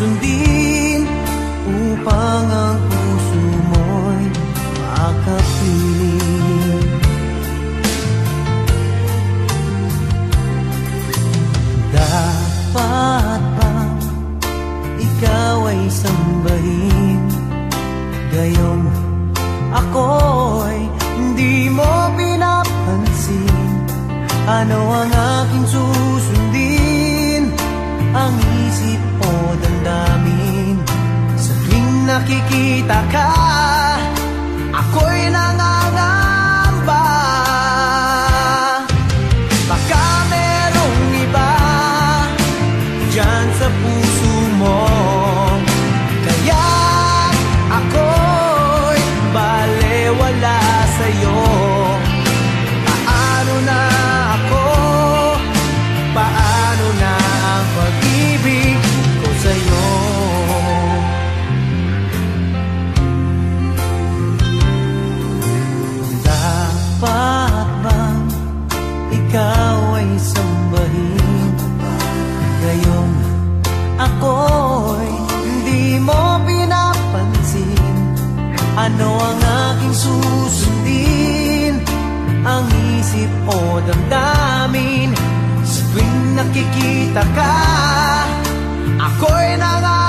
兄弟。Nakikita ka. Ako'y nangangamba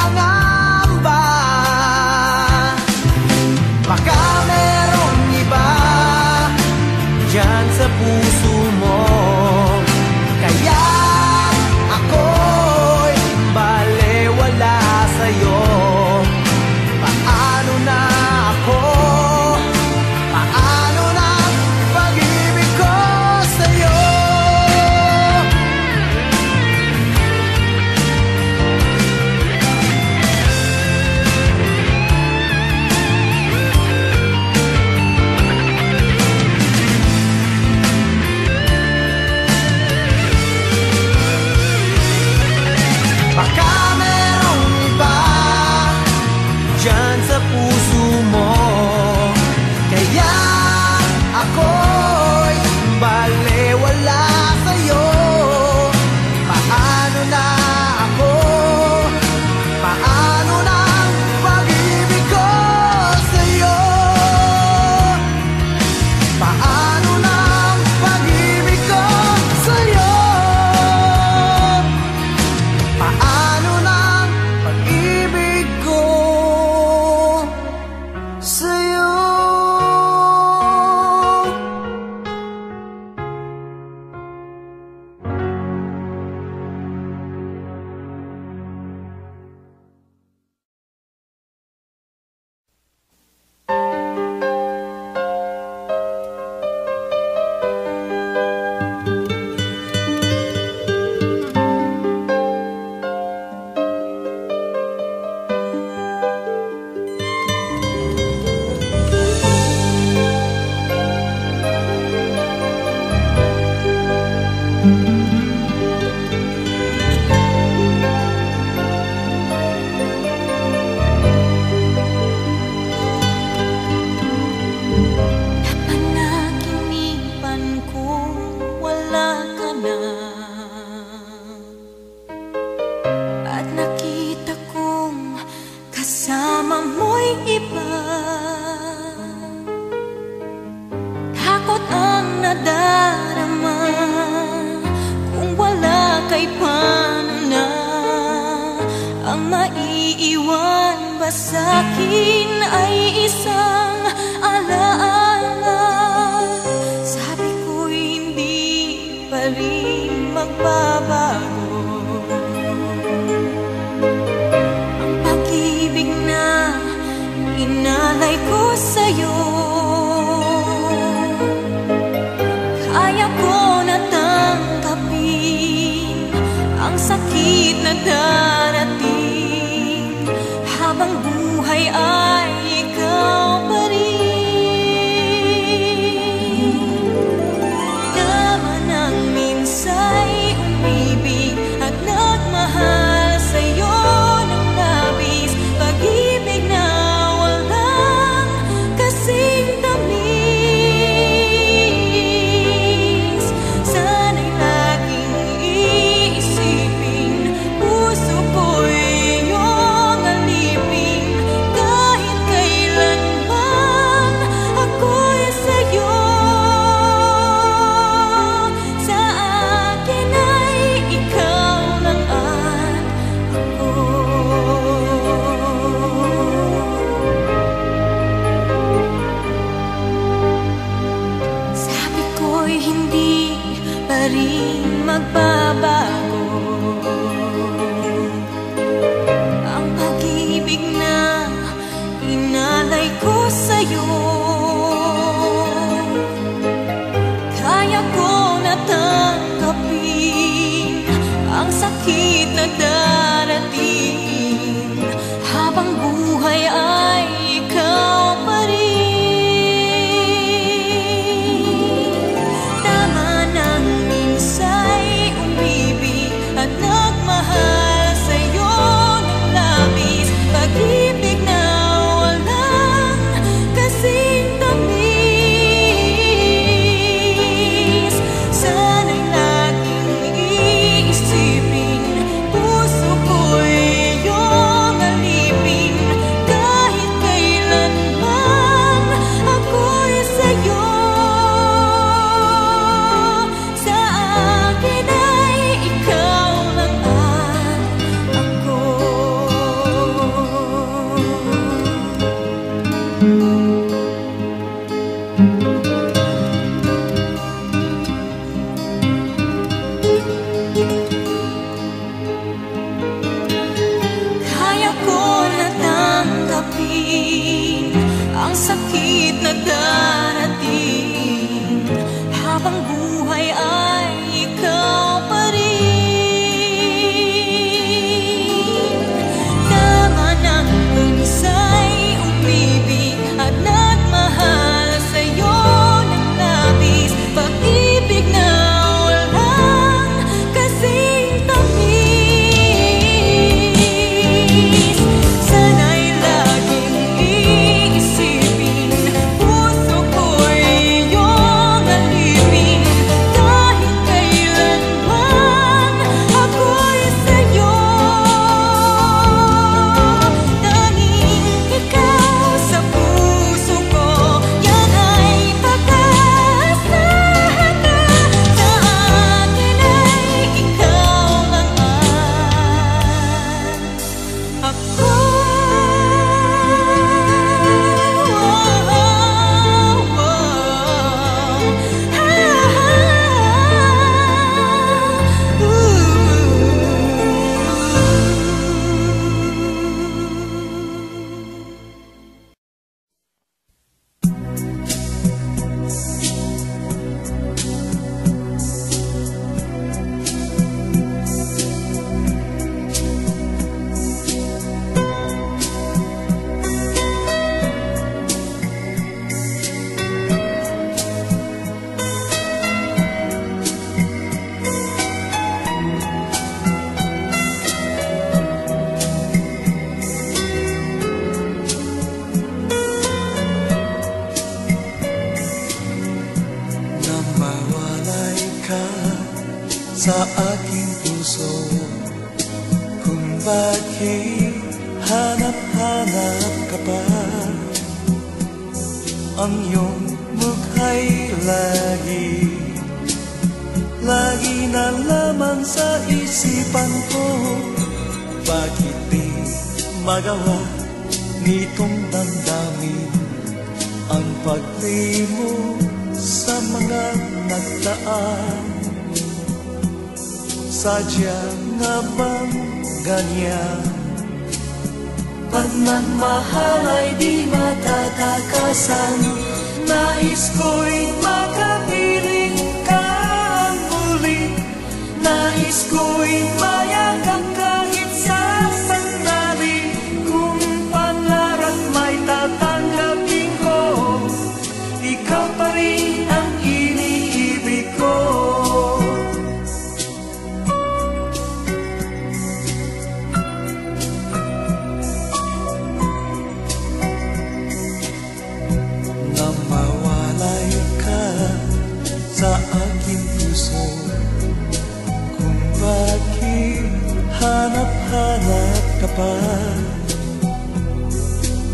naman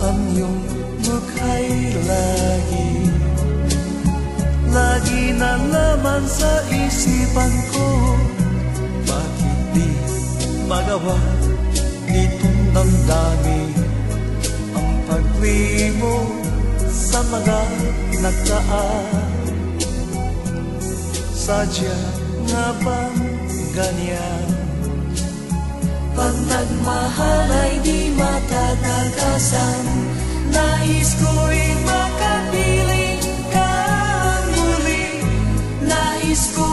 ang iyong mukha'y lagi. Lagi na naman sa isipan ko. Bakit di magawa nitong damdamin Ang paglimo sa mga nagtaan Sadya nga bang ganyan? Pag nagmahal ay di matatagasan. Nais ko'y makapiling ka muli. Nais ko'y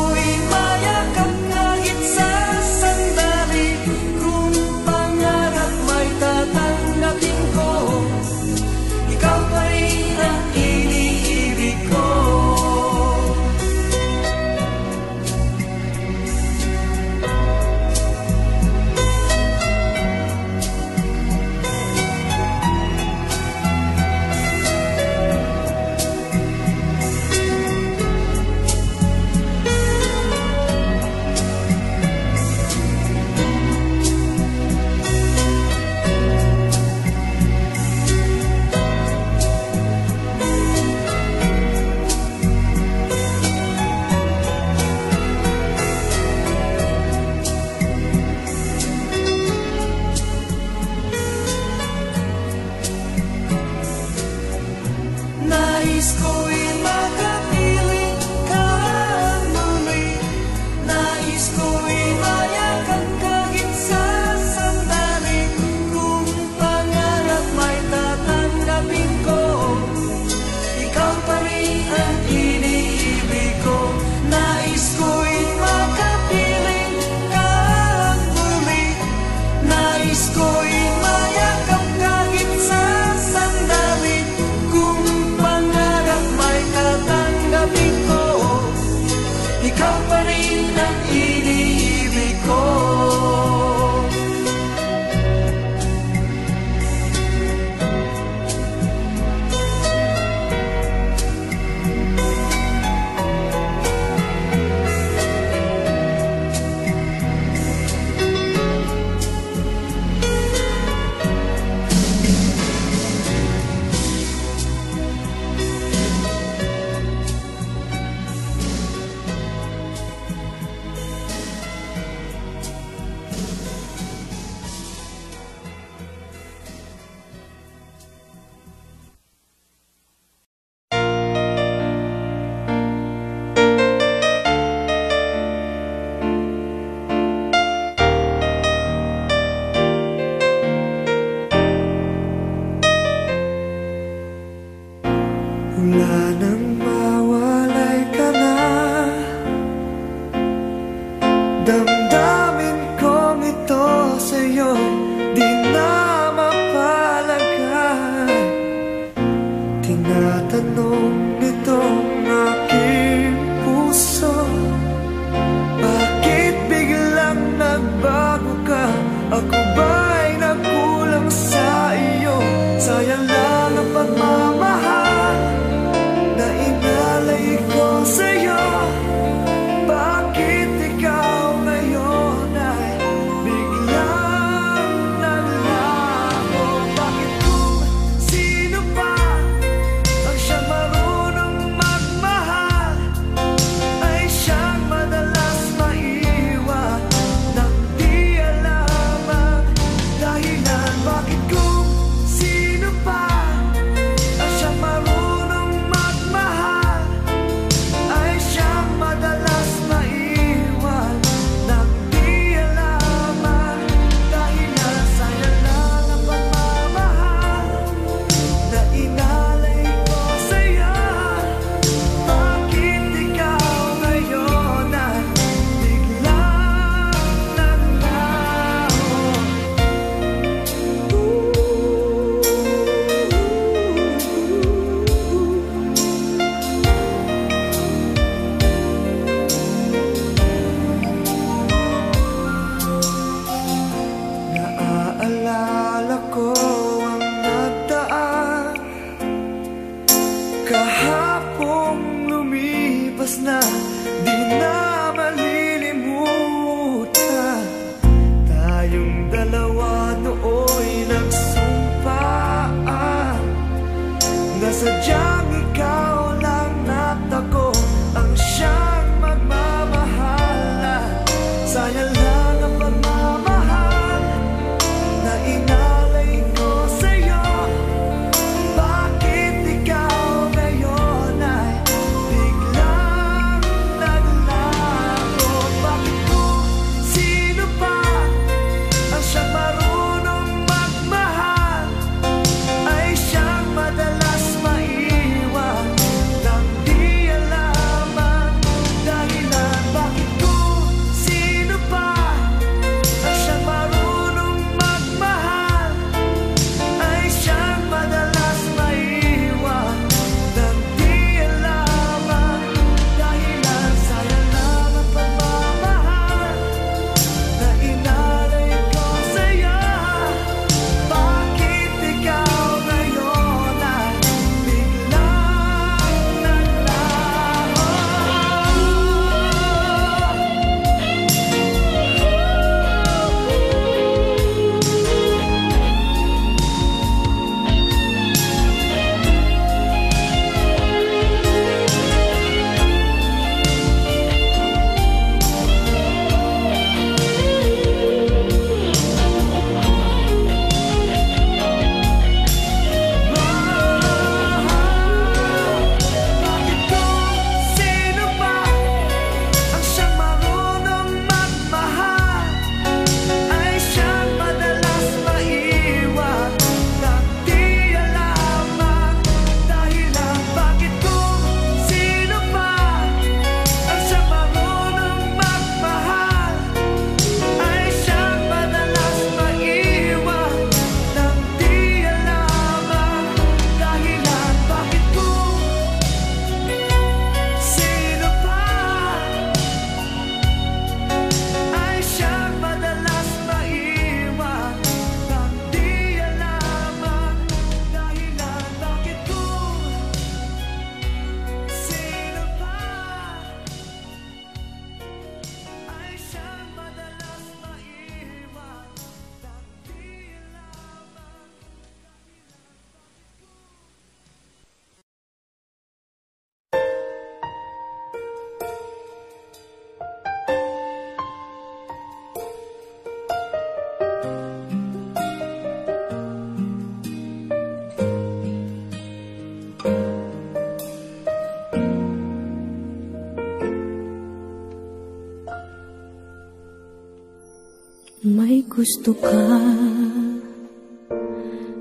gusto ka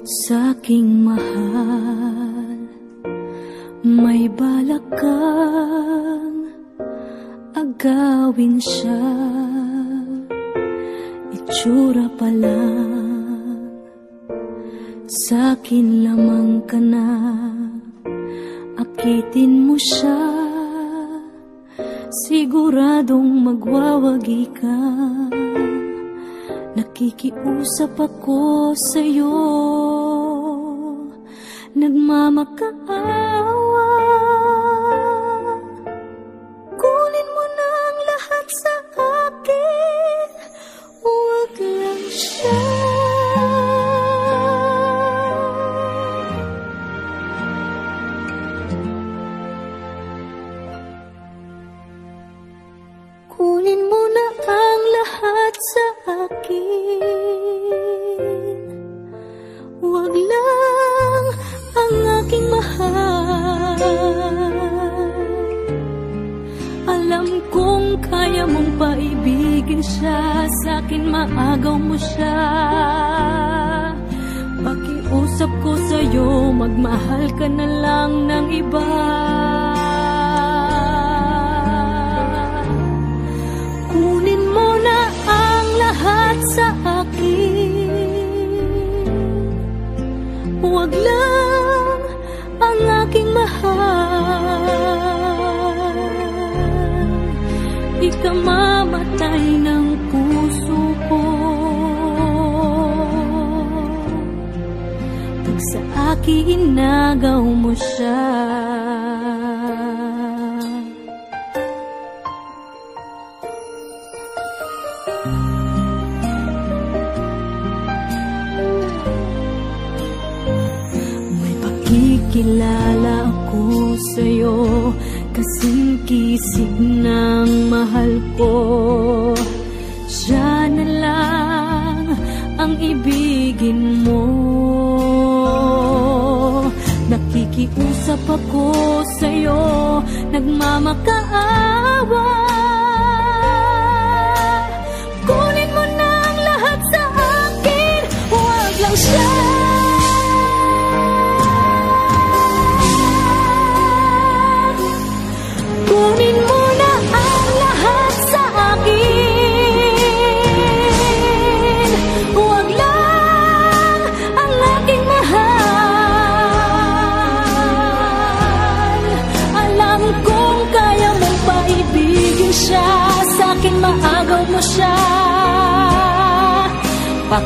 sa aking mahal. May balak kang agawin siya. Itsura pa lang. Sa akin lamang ka na. Akitin mo siya. Siguradong magwawagi ka Nakikiusap ako sa'yo. Nagmamakaawa Alam kong kaya mong paibigin siya. Sa akin maagaw mo siya. Pakiusap ko sa'yo Magmahal ka na lang ng iba. Kunin mo na ang lahat sa akin. Huwag lang mahal Ikaw mamatay ng puso ko. Pag sa akin inagaw mo siya Kasing kisig ng mahal ko. Siya na lang ang ibigin mo. Nakikiusap ako sa'yo Nagmamakaawa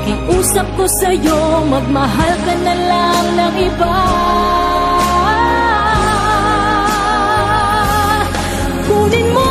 Pakiusap ko sa'yo Magmahal ka na lang ng iba. Kunin mo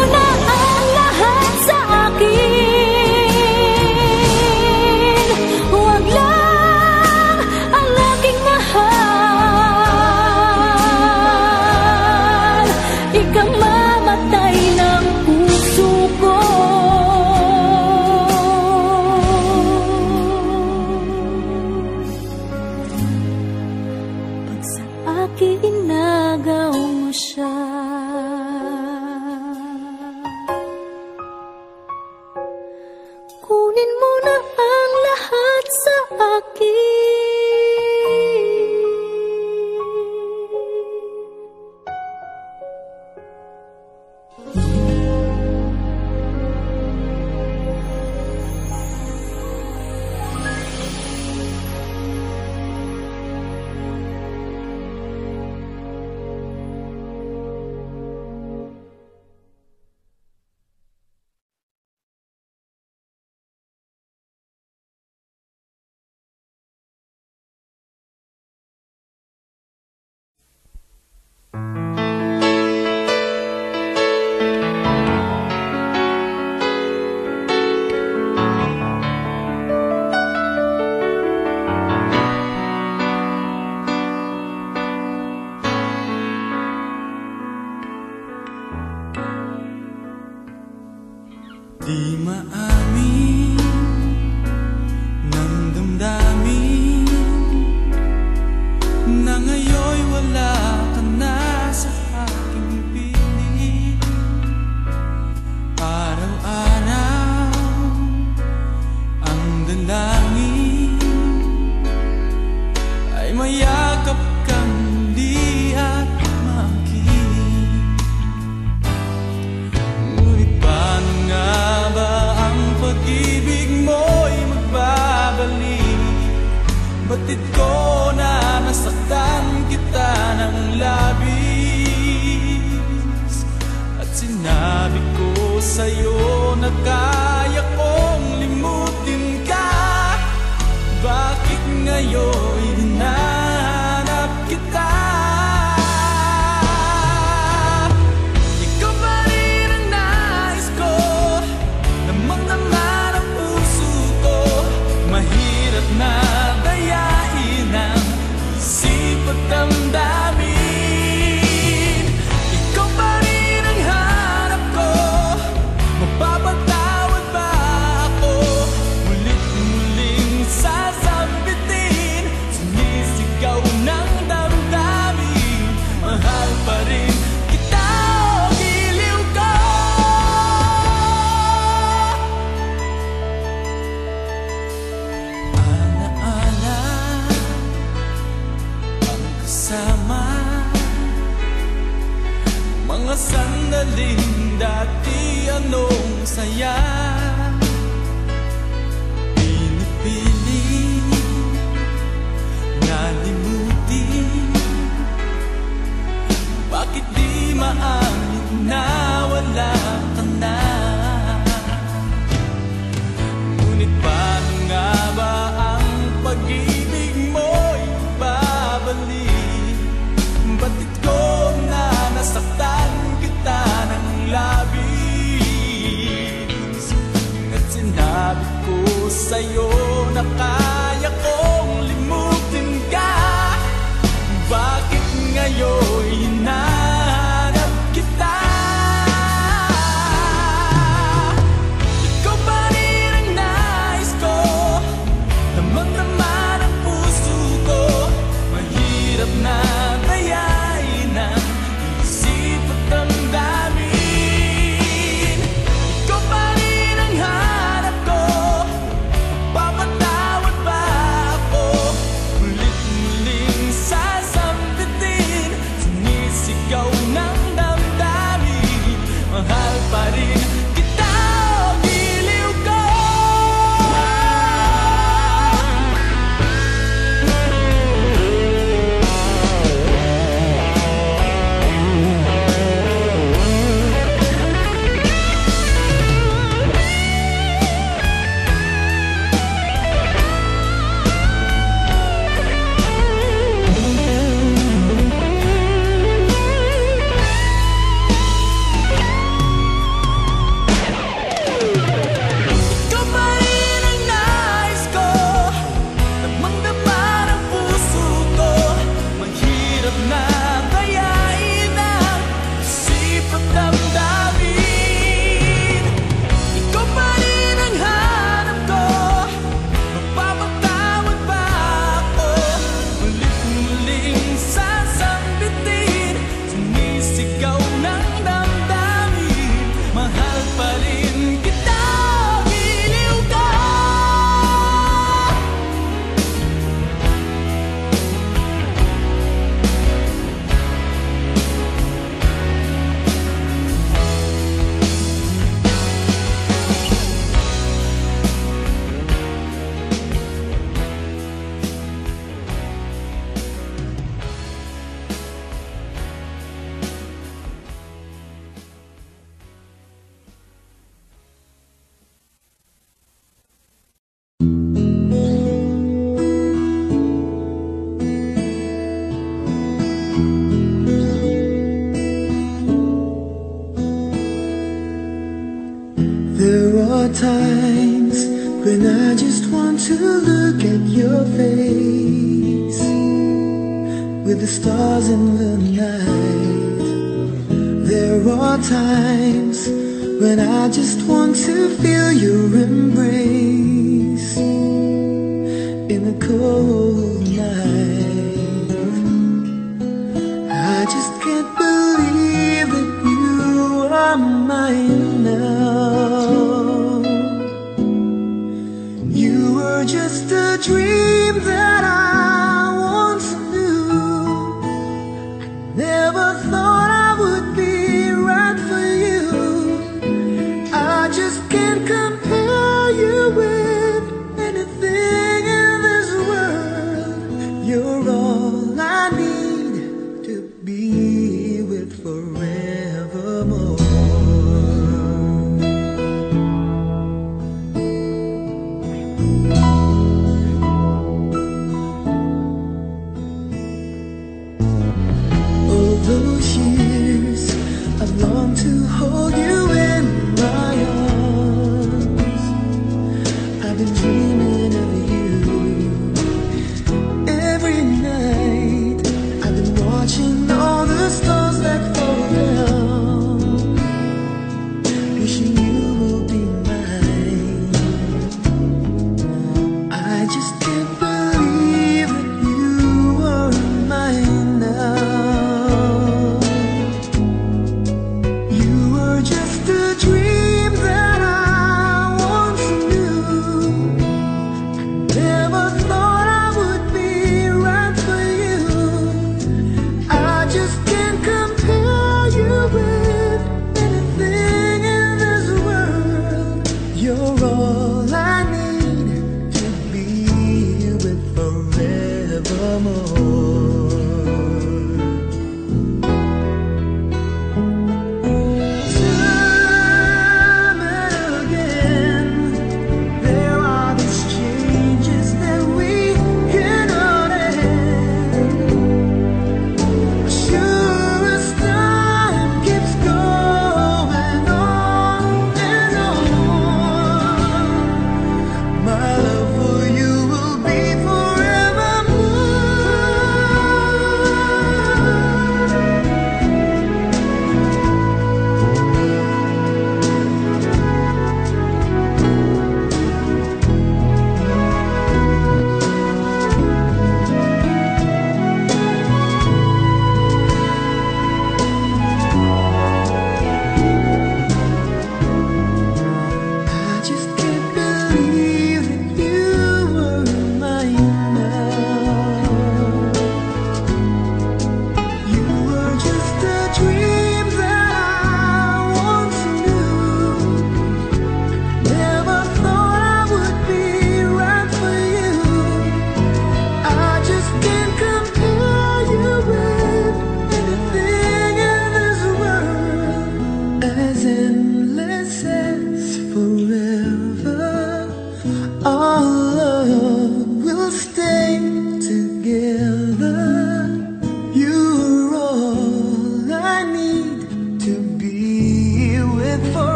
the stars in the night. There are times when I just want to feel your embrace.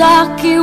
Alay sa'ki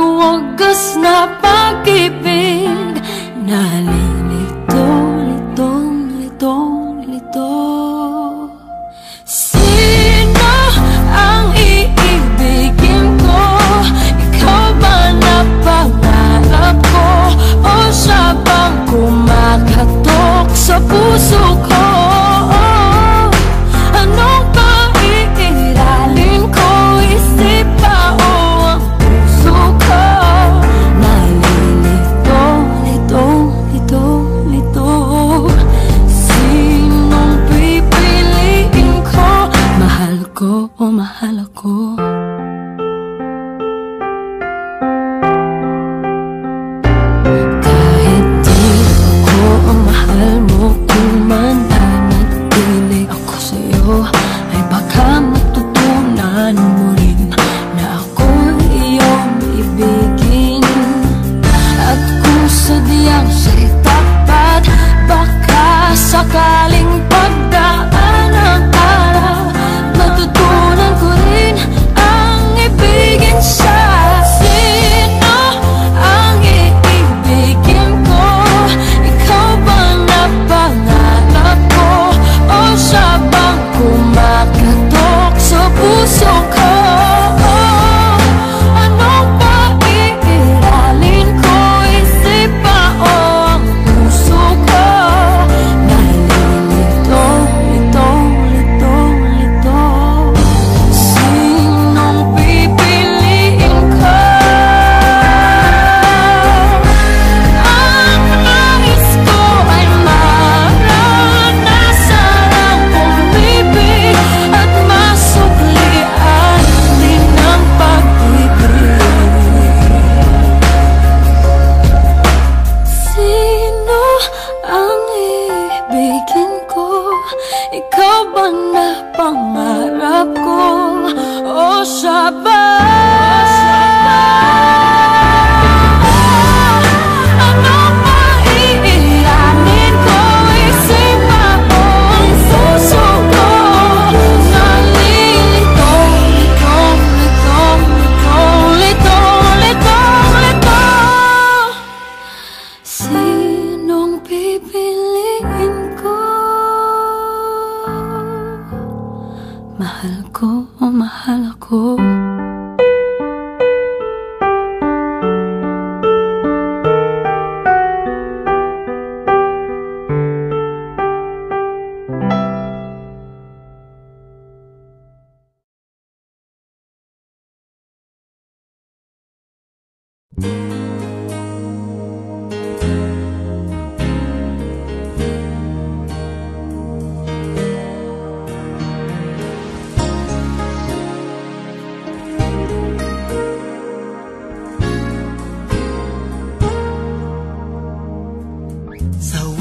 走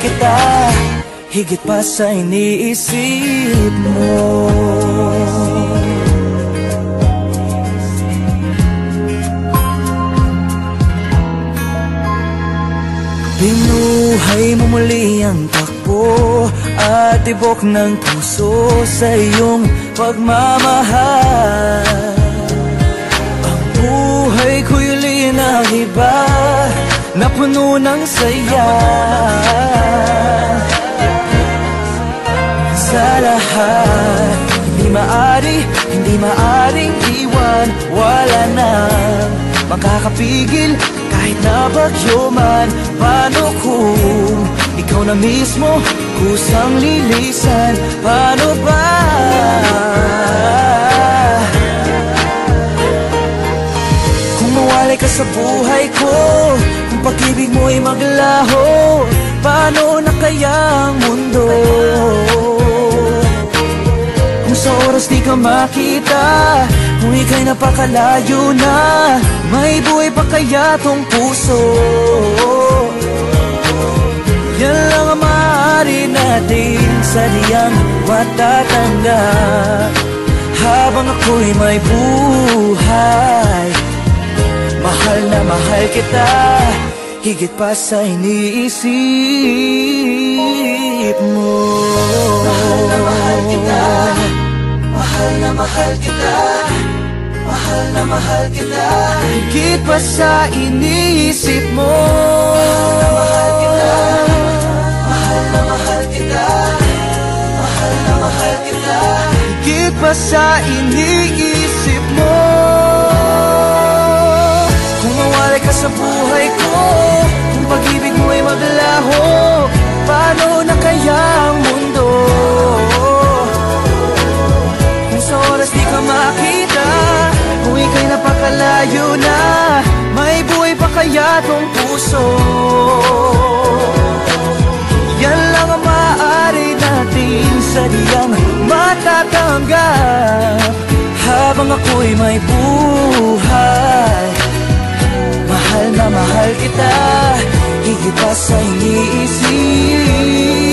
kita Higit pa sa iniisip mo. Binuhay mo muli ang takbo At tibok ng puso sa iyong pagmamahal. Ang buhay ko'y uli na puno ng saya. Sa lahat Hindi maari, hindi maaring iwan. Wala na. Makakapigil kahit na bagyo man. Paano kung ikaw na mismo Kusang lilisan? Paano ba? Kung mawalay ka sa buhay ko pag-ibig mo ay maglaho. Paano na kaya ang mundo? Kung sa oras di ka makita Kung ika'y napakalayo na May buhay pa kaya tong puso? Yan lang ang maaari natin Sadyang matatanggap Habang ako'y may buhay Mahal na mahal kita Higit pa sa iniisip mo. Mahal na mahal kita. Mahal na mahal kita. Mahal na mahal kita. Higit pa sa iniisip mo. Mahal na mahal kita. Mahal na mahal kita. Mahal na mahal kita. Higit pa sa iniisip sa buhay ko. Kung pag-ibig mo ay maglaho Paano na kaya ang mundo? Kung sa oras di ka makita Kung ika'y napakalayo na May buhay pa kaya tong puso? Yan lang ang maaari natin Sadyang matatanggap. Habang ako'y may buhay na mahal kita Higit pa sa iniisip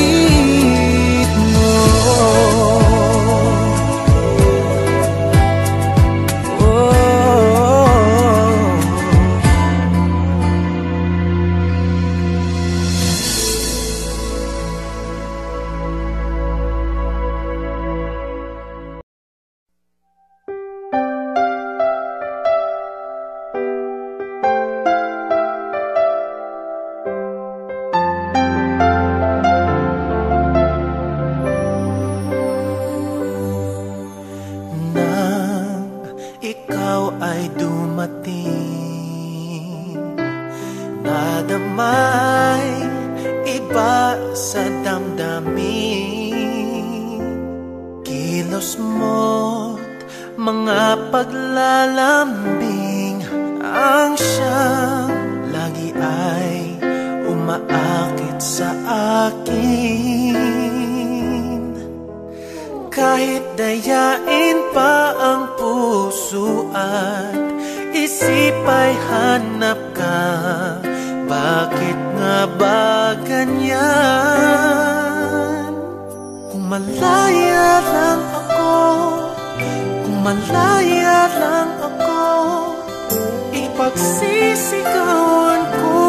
sa akin Kahit dayain pa ang puso at isip ay hanap ka Bakit nga ba ganyan? Kung malaya lang ako Kung malaya lang ako Ipagsisigawan ko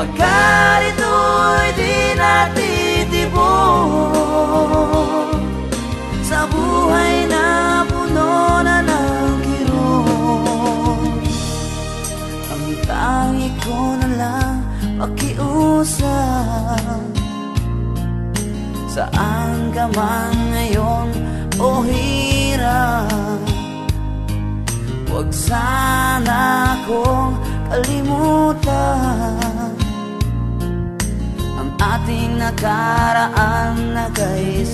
Pagkat ito'y di natitibong Sa buhay na puno na ng kirong Ang tangi ko na lang pakiusap. Saan ka man ngayon o oh hirap Huwag sana akong kalimutan ating nakaraan na kay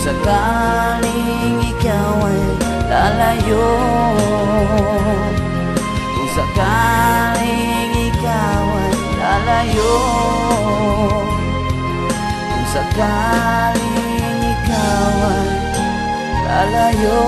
sakaling ikaw ay lalayo. Kung sakaling ikaw ay lalayo. Kung sakaling ikaw ay lalayo.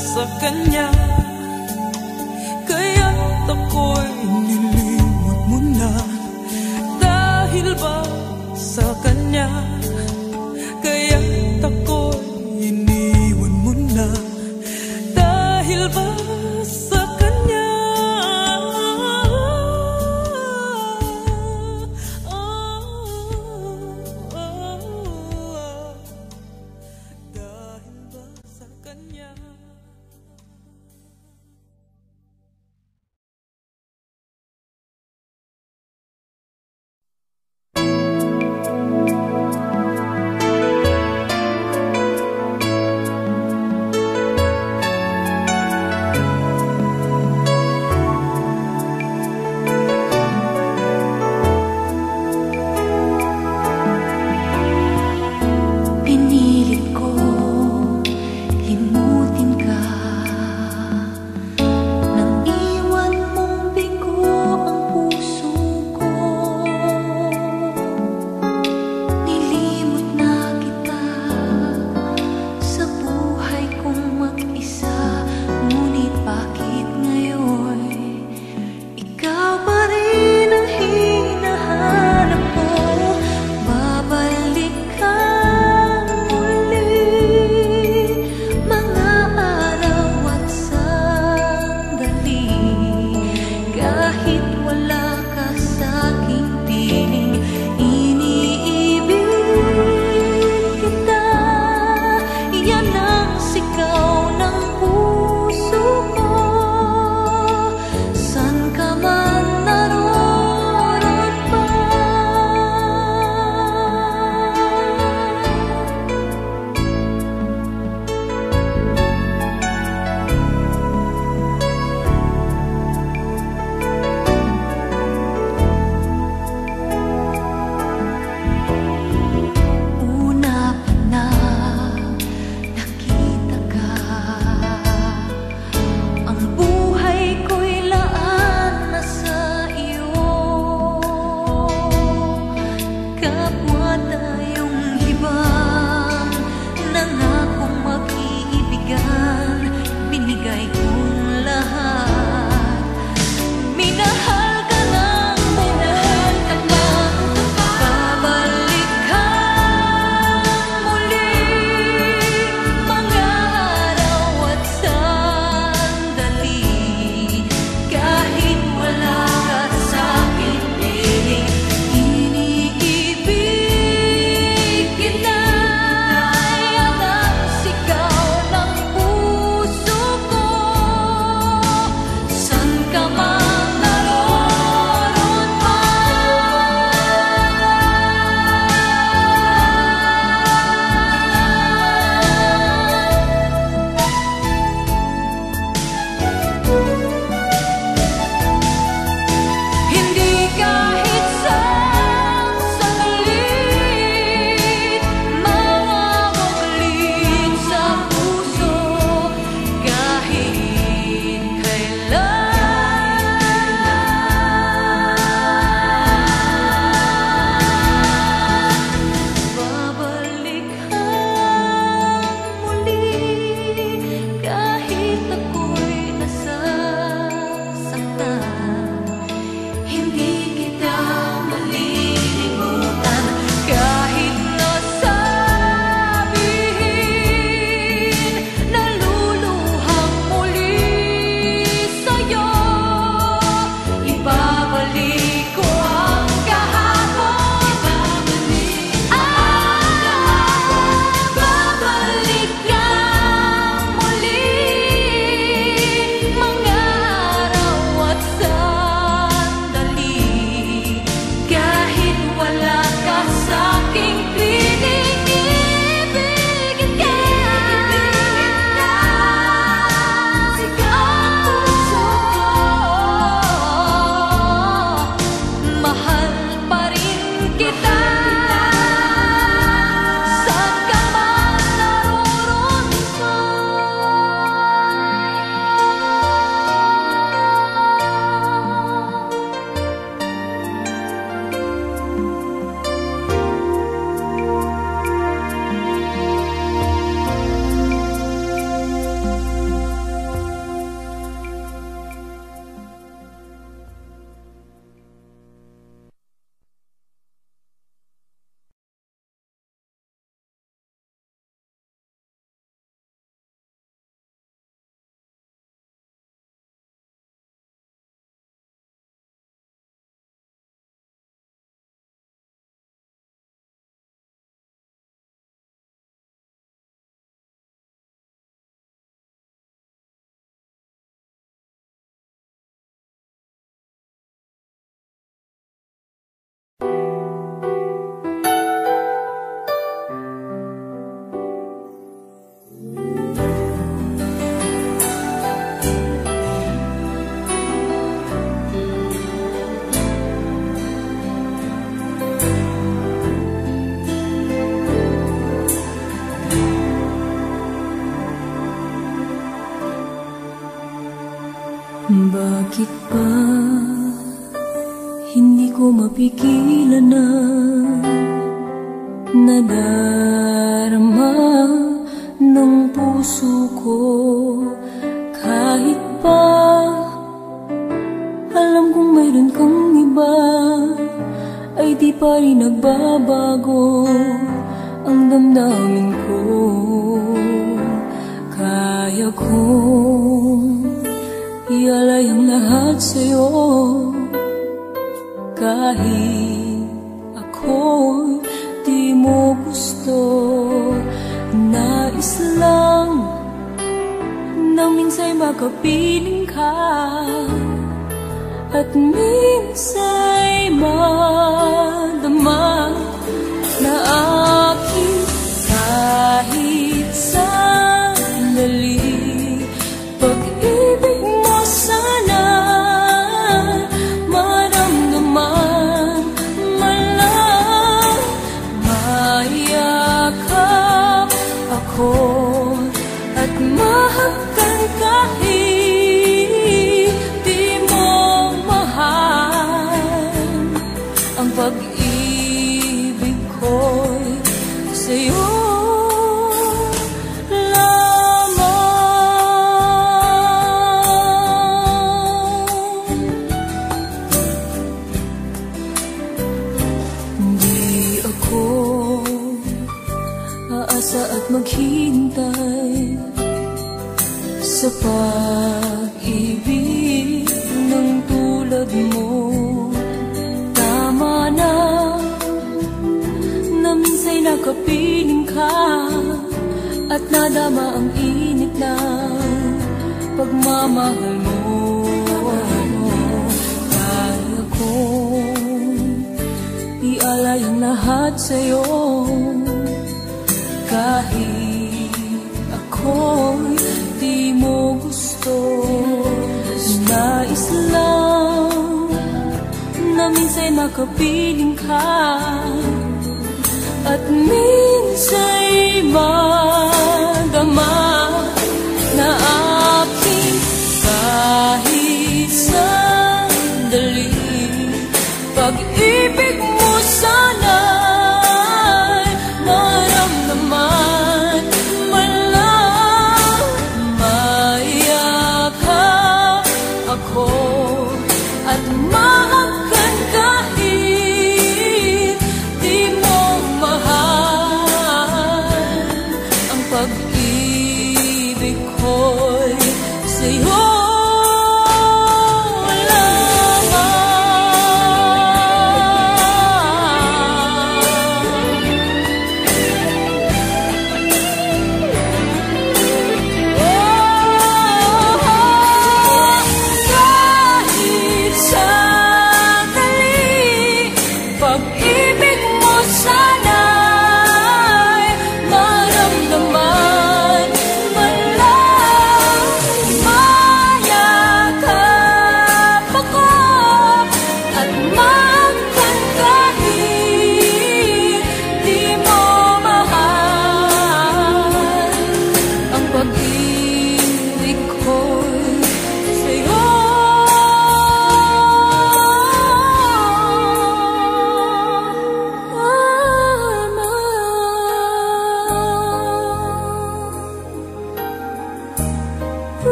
Sa kanya? Kaya't ako'y nilimot mo na. Dahil ba sa kanya